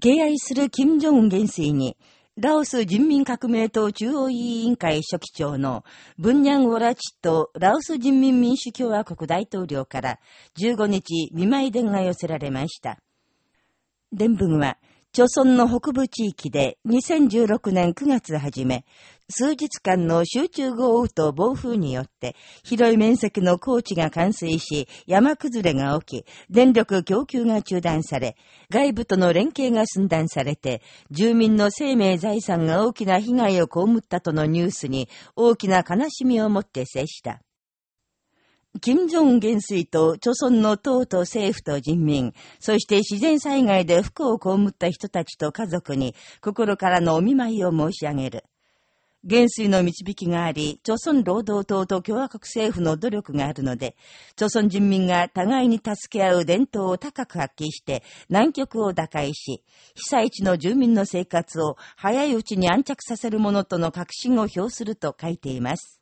敬愛する金正恩元帥に、ラオス人民革命党中央委員会書記長のブンニャン・オラチとラオス人民民主共和国大統領から15日見舞い電が寄せられました。伝文は、朝村の北部地域で2016年9月初め、数日間の集中豪雨と暴風によって、広い面積の高地が冠水し、山崩れが起き、電力供給が中断され、外部との連携が寸断されて、住民の生命財産が大きな被害を被ったとのニュースに、大きな悲しみをもって接した。金正恩元帥と、朝鮮の党と政府と人民、そして自然災害で不幸を被った人たちと家族に、心からのお見舞いを申し上げる。元帥の導きがあり、朝鮮労働党と共和国政府の努力があるので、朝鮮人民が互いに助け合う伝統を高く発揮して、南極を打開し、被災地の住民の生活を早いうちに安着させるものとの確信を表すると書いています。